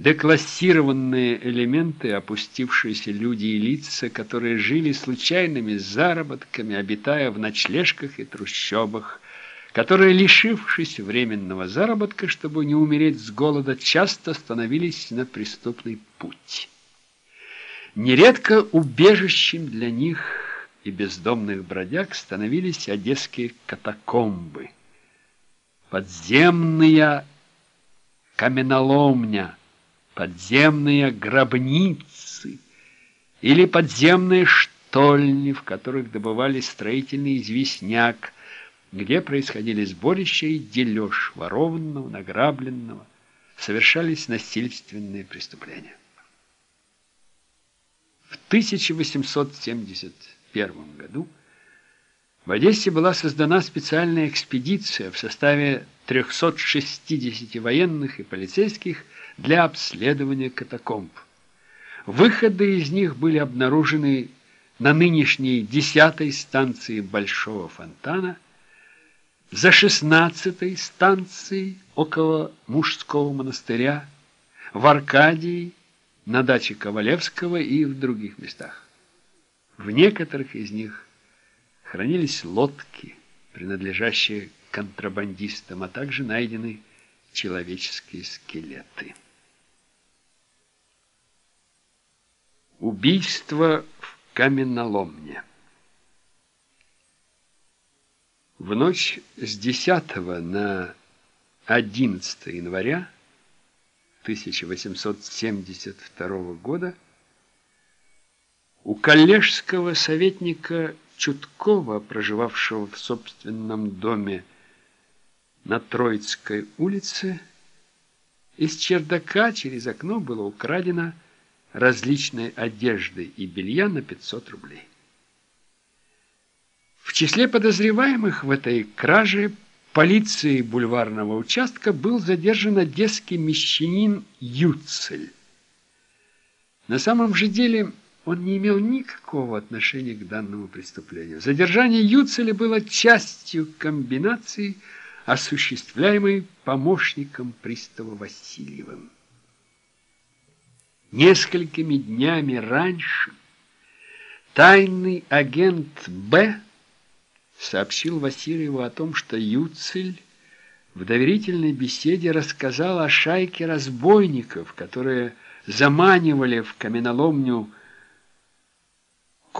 деклассированные элементы, опустившиеся люди и лица, которые жили случайными заработками, обитая в ночлежках и трущобах, которые, лишившись временного заработка, чтобы не умереть с голода, часто становились на преступный путь. Нередко убежищем для них и бездомных бродяг становились одесские катакомбы, подземная каменоломня, подземные гробницы или подземные штольни, в которых добывали строительный известняк, где происходили сборища и дележ ворованного, награбленного, совершались насильственные преступления. В 1871 году в Одессе была создана специальная экспедиция в составе 360 военных и полицейских для обследования катакомб. Выходы из них были обнаружены на нынешней 10 станции Большого фонтана – за шестнадцатой станцией около мужского монастыря, в Аркадии, на даче Ковалевского и в других местах. В некоторых из них хранились лодки, принадлежащие контрабандистам, а также найдены человеческие скелеты. Убийство в каменоломне В ночь с 10 на 11 января 1872 года у коллежского советника Чуткова, проживавшего в собственном доме на Троицкой улице, из чердака через окно было украдено различной одежды и белья на 500 рублей. В числе подозреваемых в этой краже полиции бульварного участка был задержан одесский мещанин Юцель. На самом же деле он не имел никакого отношения к данному преступлению. Задержание Юцеля было частью комбинации, осуществляемой помощником пристава Васильевым. Несколькими днями раньше тайный агент Б сообщил Васильеву о том, что Юцель в доверительной беседе рассказал о шайке разбойников, которые заманивали в каменоломню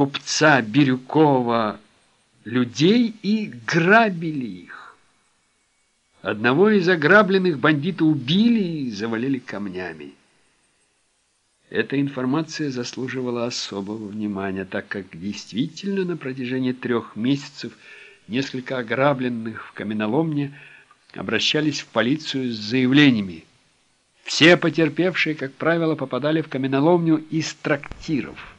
купца Бирюкова людей и грабили их. Одного из ограбленных бандиты убили и завалили камнями. Эта информация заслуживала особого внимания, так как действительно на протяжении трех месяцев несколько ограбленных в каменоломне обращались в полицию с заявлениями. Все потерпевшие, как правило, попадали в каменоломню из трактиров.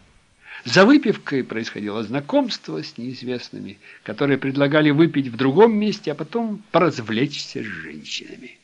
За выпивкой происходило знакомство с неизвестными, которые предлагали выпить в другом месте, а потом поразвлечься с женщинами.